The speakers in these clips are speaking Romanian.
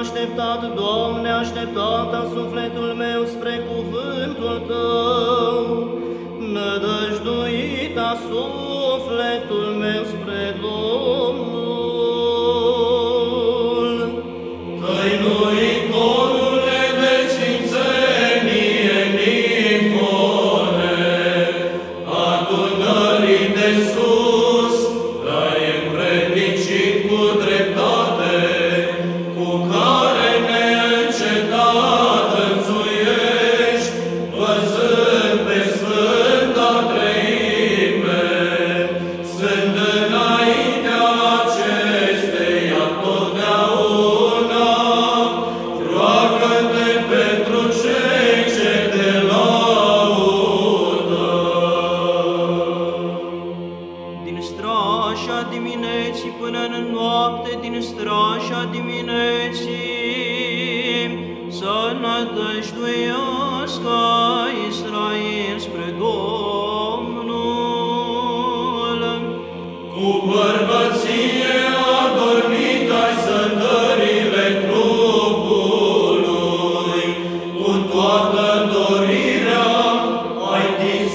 așteptat, Doamne, așteptata sufletul meu spre cuvântul Tău, nădăjduita sufletul meu spre Domnul. să nădăjduiască Israel spre Domnul. Cu bărbăție adormit ai săndările trupului, cu toată dorirea ai tins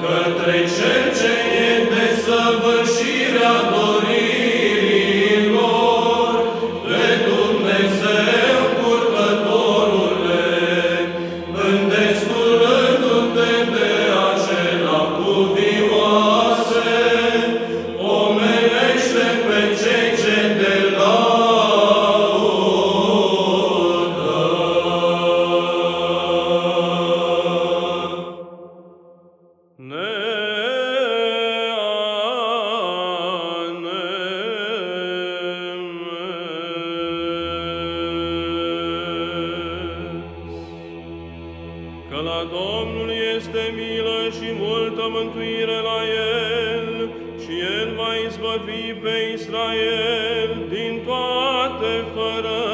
către cer. privire la el și el va izbăvi pe Israel din toate fără